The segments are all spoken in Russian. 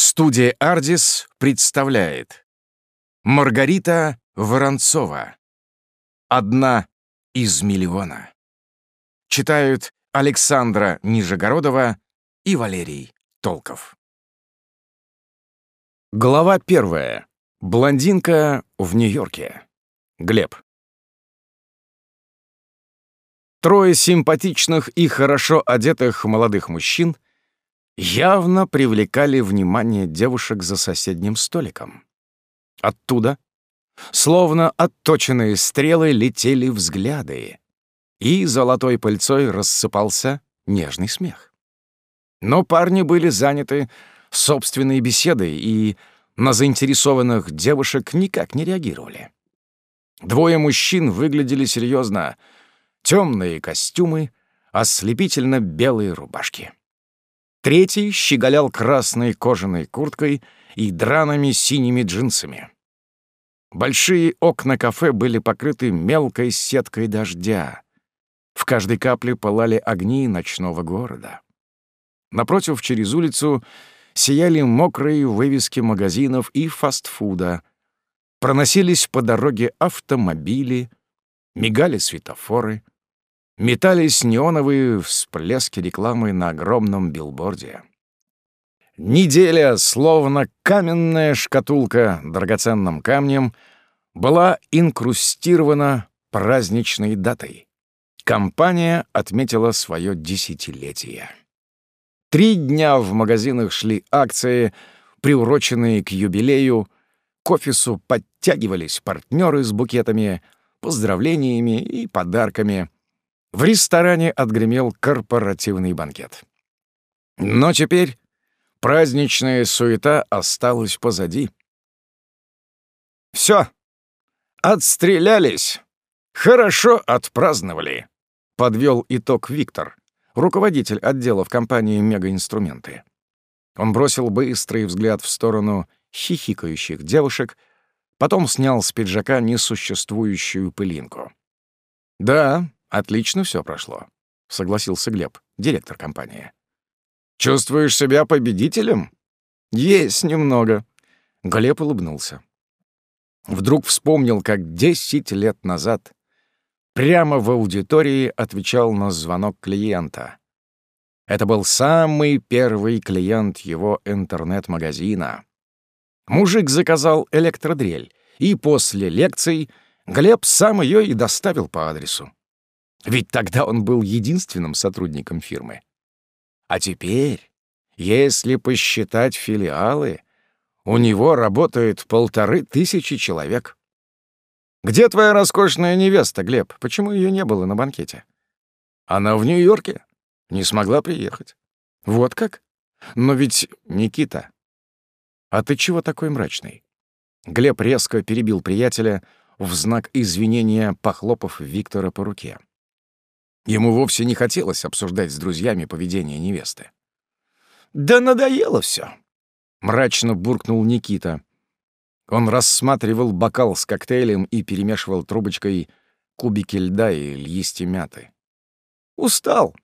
Студия «Ардис» представляет Маргарита Воронцова «Одна из миллиона» Читают Александра Нижегородова и Валерий Толков Глава первая. Блондинка в Нью-Йорке. Глеб. Трое симпатичных и хорошо одетых молодых мужчин — явно привлекали внимание девушек за соседним столиком. Оттуда, словно отточенные стрелы, летели взгляды, и золотой пыльцой рассыпался нежный смех. Но парни были заняты собственной беседой и на заинтересованных девушек никак не реагировали. Двое мужчин выглядели серьезно. Темные костюмы, ослепительно белые рубашки. Третий щеголял красной кожаной курткой и драными синими джинсами. Большие окна кафе были покрыты мелкой сеткой дождя. В каждой капле пылали огни ночного города. Напротив, через улицу, сияли мокрые вывески магазинов и фастфуда. Проносились по дороге автомобили, мигали светофоры — метались неоновые всплески рекламы на огромном билборде. Неделя, словно каменная шкатулка драгоценным камнем, была инкрустирована праздничной датой. Компания отметила свое десятилетие. Три дня в магазинах шли акции, приуроченные к юбилею, к офису подтягивались партнеры с букетами, поздравлениями и подарками — в ресторане отгремел корпоративный банкет. Но теперь праздничная суета осталась позади. Все, отстрелялись, хорошо отпраздновали, подвел итог Виктор, руководитель отдела в компании «Мегаинструменты». Он бросил быстрый взгляд в сторону хихикающих девушек, потом снял с пиджака несуществующую пылинку. Да, Отлично все прошло, согласился Глеб, директор компании. Чувствуешь себя победителем? Есть немного. Глеб улыбнулся. Вдруг вспомнил, как десять лет назад прямо в аудитории отвечал на звонок клиента. Это был самый первый клиент его интернет-магазина. Мужик заказал электродрель, и после лекций Глеб сам ее и доставил по адресу. Ведь тогда он был единственным сотрудником фирмы. А теперь, если посчитать филиалы, у него работает полторы тысячи человек. Где твоя роскошная невеста, Глеб? Почему ее не было на банкете? Она в Нью-Йорке. Не смогла приехать. Вот как? Но ведь Никита. А ты чего такой мрачный? Глеб резко перебил приятеля в знак извинения, похлопав Виктора по руке. Ему вовсе не хотелось обсуждать с друзьями поведение невесты. «Да надоело все, мрачно буркнул Никита. Он рассматривал бокал с коктейлем и перемешивал трубочкой кубики льда и листья мяты. «Устал».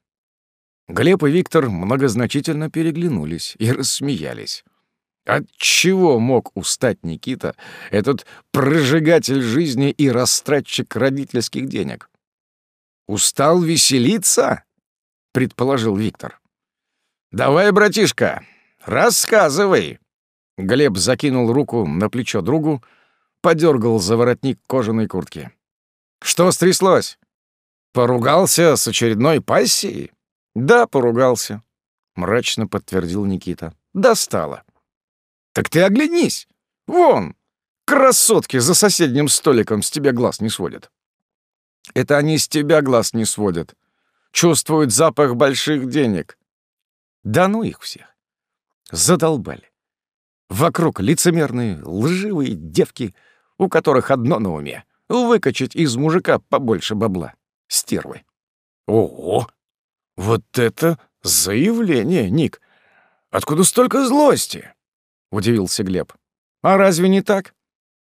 Глеб и Виктор многозначительно переглянулись и рассмеялись. От чего мог устать Никита, этот прожигатель жизни и растратчик родительских денег? «Устал веселиться?» — предположил Виктор. «Давай, братишка, рассказывай!» Глеб закинул руку на плечо другу, подергал за воротник кожаной куртки. «Что стряслось? Поругался с очередной пассией?» «Да, поругался», — мрачно подтвердил Никита. «Достало». «Так ты оглянись! Вон! Красотки за соседним столиком с тебя глаз не сводят». Это они с тебя глаз не сводят. Чувствуют запах больших денег. Да ну их всех. Задолбали. Вокруг лицемерные, лживые девки, у которых одно на уме — выкачать из мужика побольше бабла. Стервы. Ого! Вот это заявление, Ник! Откуда столько злости? Удивился Глеб. А разве не так?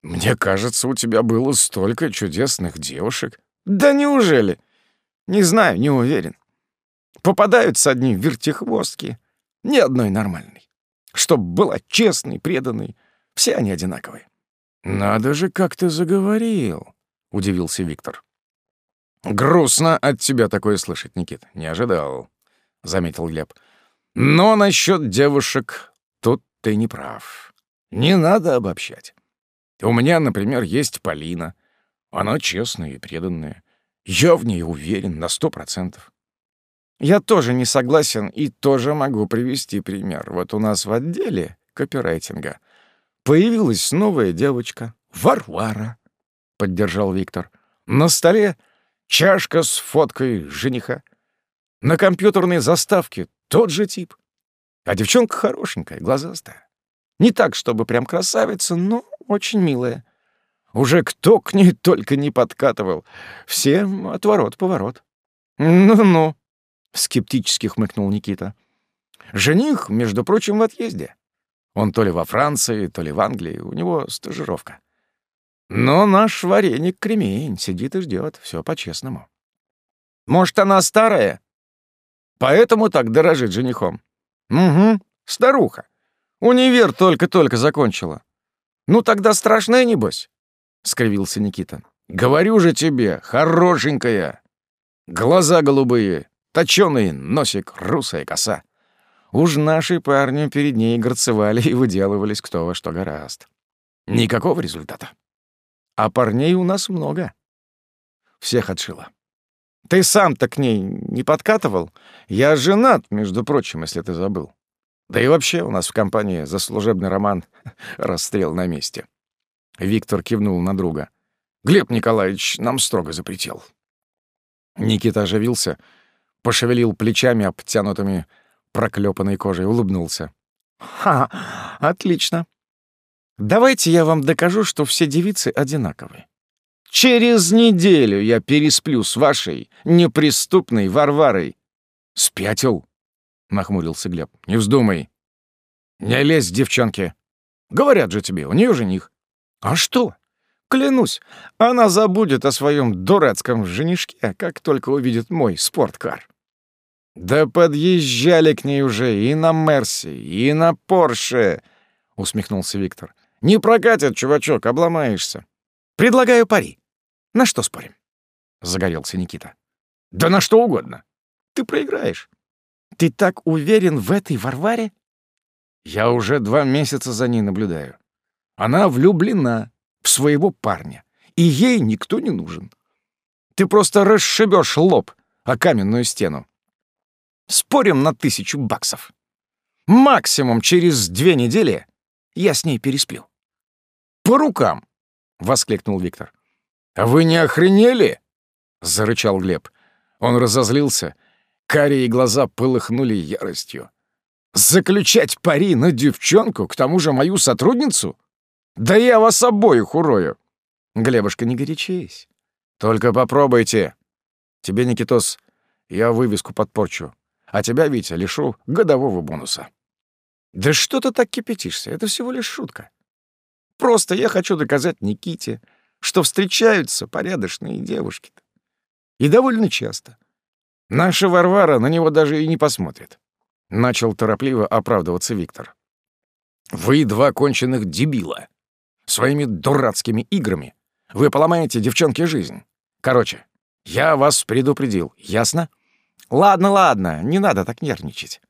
Мне кажется, у тебя было столько чудесных девушек. Да неужели? Не знаю, не уверен. Попадаются одни вертихвостки, ни одной нормальной. Чтоб была честной, преданной. Все они одинаковые. «Надо же, как ты заговорил», — удивился Виктор. «Грустно от тебя такое слышать, Никит. Не ожидал», — заметил Глеб. «Но насчет девушек тут ты не прав. Не надо обобщать. У меня, например, есть Полина. Она честная и преданная. Я в ней уверен на сто процентов. Я тоже не согласен и тоже могу привести пример. Вот у нас в отделе копирайтинга появилась новая девочка, Варвара, — поддержал Виктор. На столе чашка с фоткой жениха. На компьютерной заставке тот же тип. А девчонка хорошенькая, глазастая. Не так, чтобы прям красавица, но очень милая. Уже кто к ней только не подкатывал. Всем отворот-поворот. «Ну-ну», — скептически хмыкнул Никита. «Жених, между прочим, в отъезде. Он то ли во Франции, то ли в Англии, у него стажировка. Но наш вареник кремень сидит и ждет, все по-честному. Может, она старая? Поэтому так дорожит женихом. Угу, старуха. Универ только-только закончила. Ну тогда страшная, небось. — скривился Никита. «Говорю же тебе, хорошенькая! Глаза голубые, точёный носик, русая коса. Уж наши парни перед ней горцевали и выделывались кто во что гораст. Никакого результата. А парней у нас много. Всех отшила. Ты сам-то к ней не подкатывал? Я женат, между прочим, если ты забыл. Да и вообще у нас в компании за служебный роман расстрел на месте. Виктор кивнул на друга. «Глеб Николаевич нам строго запретил». Никита оживился, пошевелил плечами, обтянутыми проклепанной кожей, улыбнулся. «Ха, отлично. Давайте я вам докажу, что все девицы одинаковые. Через неделю я пересплю с вашей неприступной Варварой». «Спятил?» — нахмурился Глеб. «Не вздумай. Не лезь, девчонки. Говорят же тебе, у нее жених. А что? Клянусь, она забудет о своем дурацком женишке, как только увидит мой спорткар. Да подъезжали к ней уже и на Мерси, и на Порше, усмехнулся Виктор. Не прокатит, чувачок, обломаешься. Предлагаю пари. На что спорим? Загорелся Никита. Да на что угодно. Ты проиграешь. Ты так уверен в этой Варваре? Я уже два месяца за ней наблюдаю. Она влюблена в своего парня, и ей никто не нужен. Ты просто расшибешь лоб о каменную стену. Спорим на тысячу баксов. Максимум через две недели я с ней пересплю. «По рукам!» — воскликнул Виктор. «А вы не охренели?» — зарычал Глеб. Он разозлился. Карие глаза полыхнули яростью. «Заключать пари на девчонку, к тому же мою сотрудницу? Да я вас обоих урою. Глебушка, не горячись. Только попробуйте. Тебе, Никитос, я вывеску подпорчу, а тебя, Витя, лишу годового бонуса. Да что ты так кипятишься? Это всего лишь шутка. Просто я хочу доказать Никите, что встречаются порядочные девушки-то. И довольно часто. Наша Варвара на него даже и не посмотрит. Начал торопливо оправдываться Виктор. Вы два конченых дебила. Своими дурацкими играми вы поломаете девчонке жизнь. Короче, я вас предупредил, ясно? Ладно, ладно, не надо так нервничать.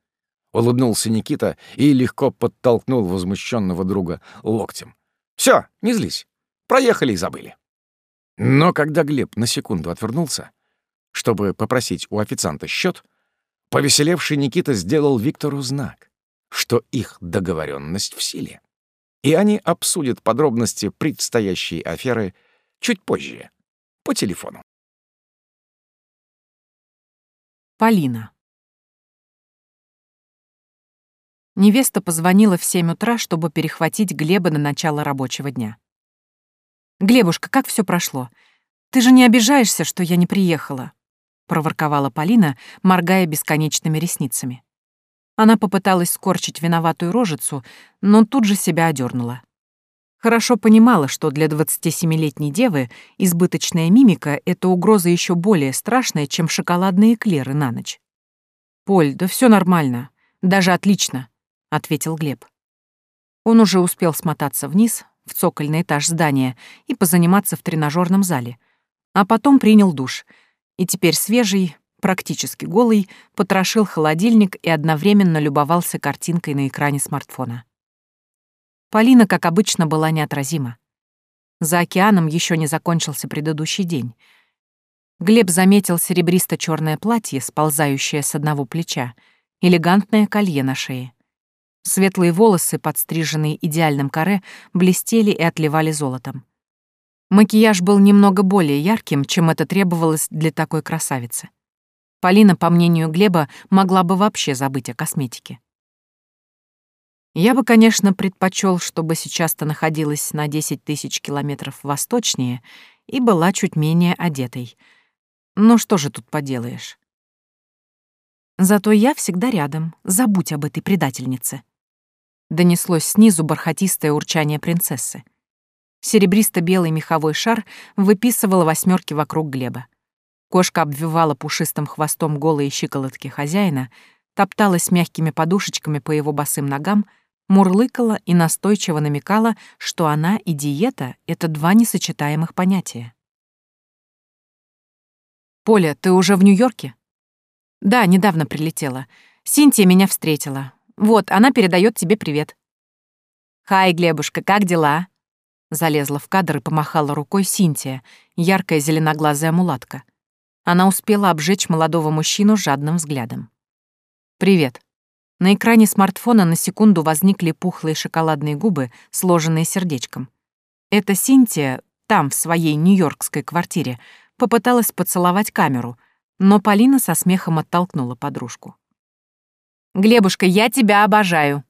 Улыбнулся Никита и легко подтолкнул возмущенного друга локтем. Все, не злись. Проехали и забыли. Но когда Глеб на секунду отвернулся, чтобы попросить у официанта счет, повеселевший Никита сделал Виктору знак, что их договоренность в силе и они обсудят подробности предстоящей аферы чуть позже, по телефону. Полина. Невеста позвонила в 7 утра, чтобы перехватить Глеба на начало рабочего дня. «Глебушка, как все прошло? Ты же не обижаешься, что я не приехала?» — проворковала Полина, моргая бесконечными ресницами. Она попыталась скорчить виноватую рожицу, но тут же себя одернула. Хорошо понимала, что для 27-летней девы избыточная мимика — это угроза еще более страшная, чем шоколадные эклеры на ночь. «Поль, да все нормально. Даже отлично», — ответил Глеб. Он уже успел смотаться вниз, в цокольный этаж здания, и позаниматься в тренажерном зале, а потом принял душ, и теперь свежий, практически голый, потрошил холодильник и одновременно любовался картинкой на экране смартфона. Полина, как обычно, была неотразима. За океаном еще не закончился предыдущий день. Глеб заметил серебристо черное платье, сползающее с одного плеча, элегантное колье на шее. Светлые волосы, подстриженные идеальным каре, блестели и отливали золотом. Макияж был немного более ярким, чем это требовалось для такой красавицы. Полина, по мнению Глеба, могла бы вообще забыть о косметике. Я бы, конечно, предпочел, чтобы сейчас ты находилась на 10 тысяч километров восточнее и была чуть менее одетой. Но что же тут поделаешь? Зато я всегда рядом, забудь об этой предательнице. Донеслось снизу бархатистое урчание принцессы. Серебристо-белый меховой шар выписывал восьмерки вокруг Глеба. Кошка обвивала пушистым хвостом голые щиколотки хозяина, топталась мягкими подушечками по его босым ногам, мурлыкала и настойчиво намекала, что она и диета — это два несочетаемых понятия. «Поля, ты уже в Нью-Йорке?» «Да, недавно прилетела. Синтия меня встретила. Вот, она передает тебе привет». «Хай, Глебушка, как дела?» Залезла в кадр и помахала рукой Синтия, яркая зеленоглазая мулатка. Она успела обжечь молодого мужчину жадным взглядом. «Привет». На экране смартфона на секунду возникли пухлые шоколадные губы, сложенные сердечком. Это Синтия, там, в своей нью-йоркской квартире, попыталась поцеловать камеру, но Полина со смехом оттолкнула подружку. «Глебушка, я тебя обожаю!»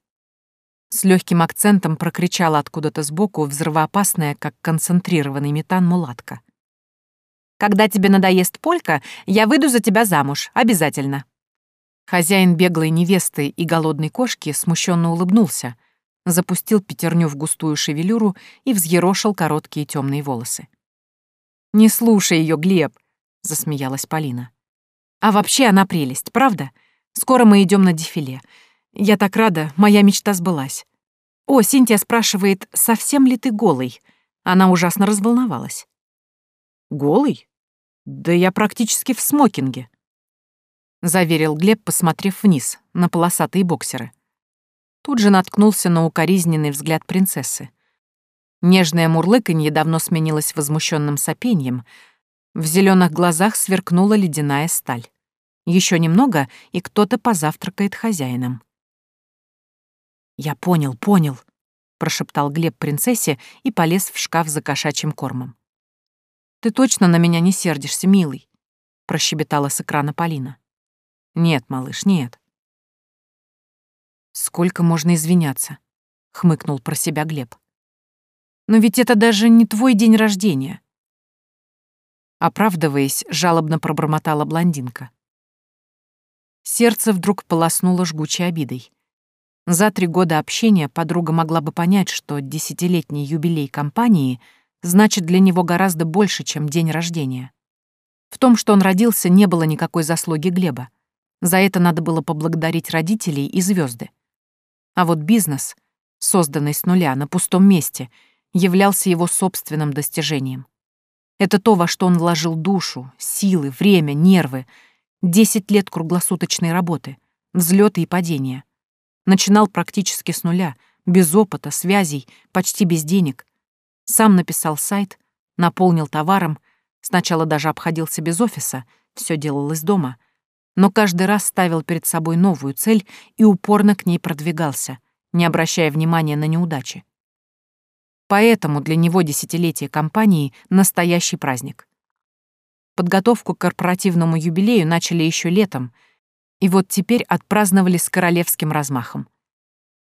С легким акцентом прокричала откуда-то сбоку взрывоопасная, как концентрированный метан, мулатка. Когда тебе надоест полька, я выйду за тебя замуж, обязательно». Хозяин беглой невесты и голодной кошки смущенно улыбнулся, запустил пятерню в густую шевелюру и взъерошил короткие темные волосы. «Не слушай ее, Глеб», — засмеялась Полина. «А вообще она прелесть, правда? Скоро мы идем на дефиле. Я так рада, моя мечта сбылась. О, Синтия спрашивает, совсем ли ты голый? Она ужасно разволновалась. Голый? Да я практически в смокинге. Заверил Глеб, посмотрев вниз, на полосатые боксеры. Тут же наткнулся на укоризненный взгляд принцессы. Нежное мурлыканье давно сменилось возмущенным сопением. В зеленых глазах сверкнула ледяная сталь. Еще немного, и кто-то позавтракает хозяином. «Я понял, понял», — прошептал Глеб принцессе и полез в шкаф за кошачьим кормом. Ты точно на меня не сердишься, милый?» — прощебетала с экрана Полина. «Нет, малыш, нет». «Сколько можно извиняться?» — хмыкнул про себя Глеб. «Но ведь это даже не твой день рождения». Оправдываясь, жалобно пробормотала блондинка. Сердце вдруг полоснуло жгучей обидой. За три года общения подруга могла бы понять, что десятилетний юбилей компании — значит для него гораздо больше, чем день рождения. В том, что он родился, не было никакой заслуги Глеба. За это надо было поблагодарить родителей и звезды. А вот бизнес, созданный с нуля на пустом месте, являлся его собственным достижением. Это то, во что он вложил душу, силы, время, нервы, десять лет круглосуточной работы, взлеты и падения. Начинал практически с нуля, без опыта, связей, почти без денег, сам написал сайт, наполнил товаром, сначала даже обходился без офиса, все делал из дома, но каждый раз ставил перед собой новую цель и упорно к ней продвигался, не обращая внимания на неудачи. Поэтому для него десятилетие компании — настоящий праздник. Подготовку к корпоративному юбилею начали еще летом, и вот теперь отпраздновали с королевским размахом.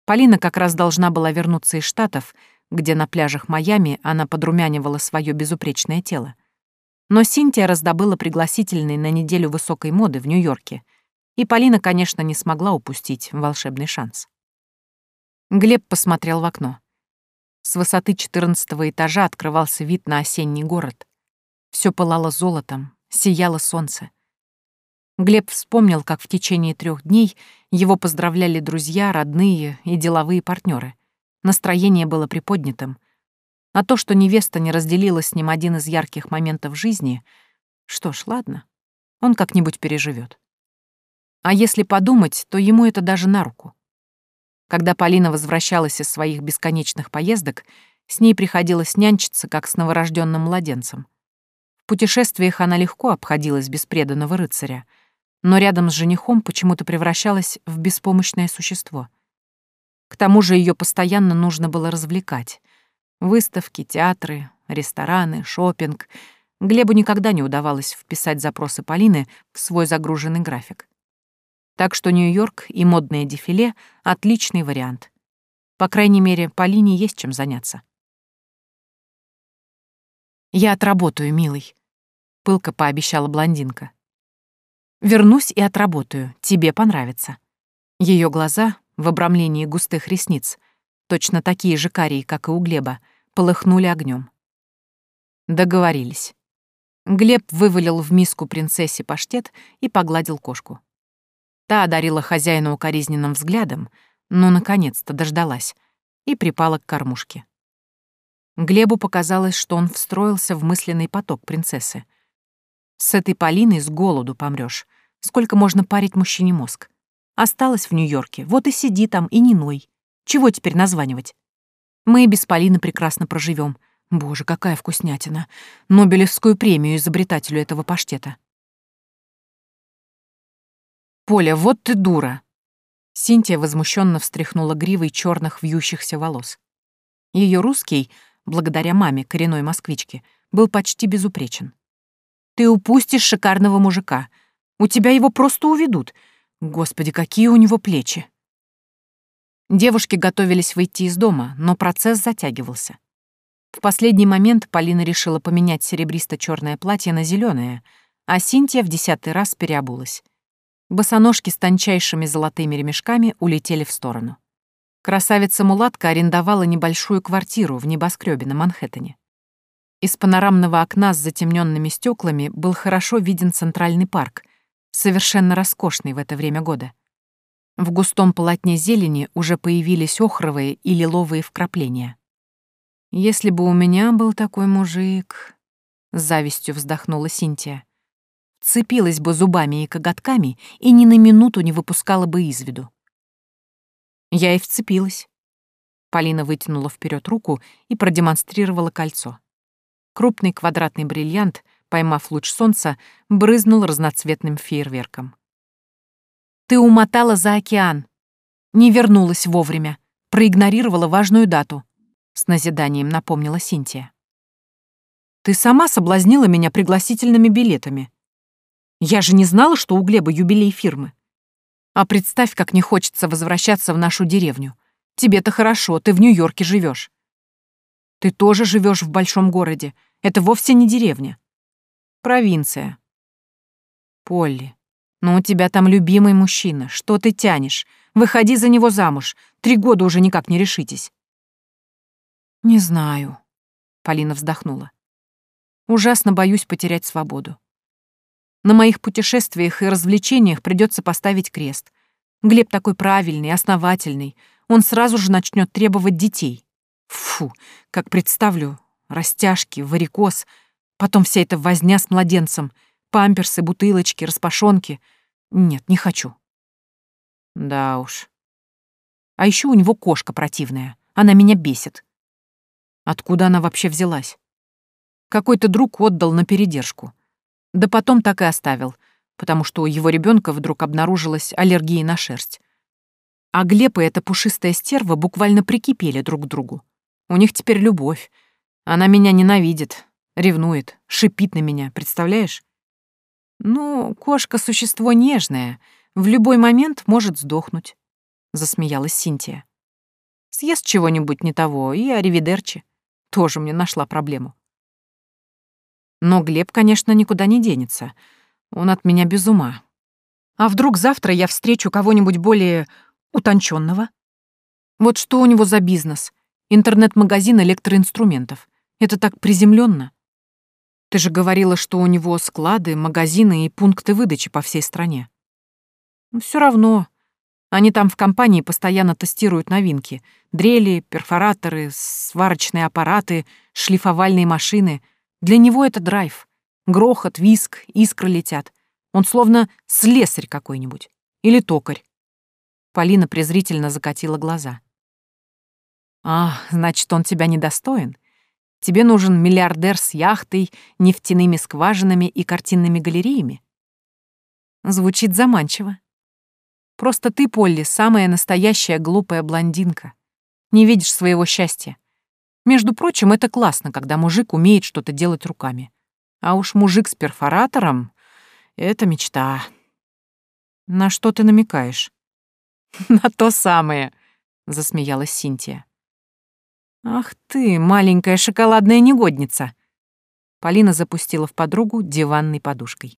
Полина как раз должна была вернуться из Штатов — где на пляжах Майами она подрумянивала свое безупречное тело. Но Синтия раздобыла пригласительный на неделю высокой моды в Нью-Йорке, и Полина, конечно, не смогла упустить волшебный шанс. Глеб посмотрел в окно. С высоты четырнадцатого этажа открывался вид на осенний город. Все пылало золотом, сияло солнце. Глеб вспомнил, как в течение трех дней его поздравляли друзья, родные и деловые партнеры Настроение было приподнятым. А то, что невеста не разделила с ним один из ярких моментов жизни, что ж, ладно, он как-нибудь переживет. А если подумать, то ему это даже на руку. Когда Полина возвращалась из своих бесконечных поездок, с ней приходилось нянчиться, как с новорожденным младенцем. В путешествиях она легко обходилась без преданного рыцаря, но рядом с женихом почему-то превращалась в беспомощное существо. К тому же ее постоянно нужно было развлекать. Выставки, театры, рестораны, шопинг. Глебу никогда не удавалось вписать запросы Полины в свой загруженный график. Так что Нью-Йорк и модное дефиле — отличный вариант. По крайней мере, Полине есть чем заняться. «Я отработаю, милый», — пылко пообещала блондинка. «Вернусь и отработаю. Тебе понравится». Ее глаза, в обрамлении густых ресниц, точно такие же карие, как и у Глеба, полыхнули огнем. Договорились. Глеб вывалил в миску принцессе паштет и погладил кошку. Та одарила хозяина укоризненным взглядом, но наконец-то дождалась, и припала к кормушке. Глебу показалось, что он встроился в мысленный поток принцессы. С этой Полиной с голоду помрёшь. Сколько можно парить мужчине мозг? Осталась в Нью-Йорке, вот и сиди там и не ной. Чего теперь названивать? Мы и без Полины прекрасно проживем. Боже, какая вкуснятина. Нобелевскую премию изобретателю этого паштета. «Поля, вот ты дура!» Синтия возмущенно встряхнула гривой черных вьющихся волос. Ее русский, благодаря маме, коренной москвичке, был почти безупречен. «Ты упустишь шикарного мужика. У тебя его просто уведут. Господи, какие у него плечи!» Девушки готовились выйти из дома, но процесс затягивался. В последний момент Полина решила поменять серебристо черное платье на зеленое, а Синтия в десятый раз переобулась. Босоножки с тончайшими золотыми ремешками улетели в сторону. Красавица-мулатка арендовала небольшую квартиру в небоскребе на Манхэттене. Из панорамного окна с затемненными стеклами был хорошо виден центральный парк, совершенно роскошный в это время года. В густом полотне зелени уже появились охровые и лиловые вкрапления. «Если бы у меня был такой мужик...» — с завистью вздохнула Синтия цепилась бы зубами и коготками и ни на минуту не выпускала бы из виду. Я и вцепилась. Полина вытянула вперед руку и продемонстрировала кольцо. Крупный квадратный бриллиант, поймав луч солнца, брызнул разноцветным фейерверком. «Ты умотала за океан. Не вернулась вовремя. Проигнорировала важную дату», — с назиданием напомнила Синтия. «Ты сама соблазнила меня пригласительными билетами», я же не знала, что у Глеба юбилей фирмы. А представь, как не хочется возвращаться в нашу деревню. Тебе-то хорошо, ты в Нью-Йорке живешь. Ты тоже живешь в большом городе. Это вовсе не деревня. Провинция. Полли, ну у тебя там любимый мужчина. Что ты тянешь? Выходи за него замуж. Три года уже никак не решитесь. Не знаю. Полина вздохнула. Ужасно боюсь потерять свободу. На моих путешествиях и развлечениях придется поставить крест. Глеб такой правильный, основательный. Он сразу же начнет требовать детей. Фу, как представлю, растяжки, варикоз, потом вся эта возня с младенцем, памперсы, бутылочки, распашонки. Нет, не хочу. Да уж. А еще у него кошка противная. Она меня бесит. Откуда она вообще взялась? Какой-то друг отдал на передержку. Да потом так и оставил, потому что у его ребенка вдруг обнаружилась аллергия на шерсть. А Глеб и эта пушистая стерва буквально прикипели друг к другу. У них теперь любовь. Она меня ненавидит, ревнует, шипит на меня, представляешь? Ну, кошка — существо нежное, в любой момент может сдохнуть, — засмеялась Синтия. Съест чего-нибудь не того, и аривидерчи. Тоже мне нашла проблему. Но Глеб, конечно, никуда не денется. Он от меня без ума. А вдруг завтра я встречу кого-нибудь более утонченного? Вот что у него за бизнес? Интернет-магазин электроинструментов. Это так приземленно. Ты же говорила, что у него склады, магазины и пункты выдачи по всей стране. Ну, все равно. Они там в компании постоянно тестируют новинки. Дрели, перфораторы, сварочные аппараты, шлифовальные машины. Для него это драйв. Грохот, виск, искры летят. Он словно слесарь какой-нибудь. Или токарь. Полина презрительно закатила глаза. «А, значит, он тебя недостоин? Тебе нужен миллиардер с яхтой, нефтяными скважинами и картинными галереями?» Звучит заманчиво. Просто ты, Полли, самая настоящая глупая блондинка. Не видишь своего счастья. Между прочим, это классно, когда мужик умеет что-то делать руками. А уж мужик с перфоратором — это мечта. На что ты намекаешь? На то самое, — засмеялась Синтия. Ах ты, маленькая шоколадная негодница. Полина запустила в подругу диванной подушкой.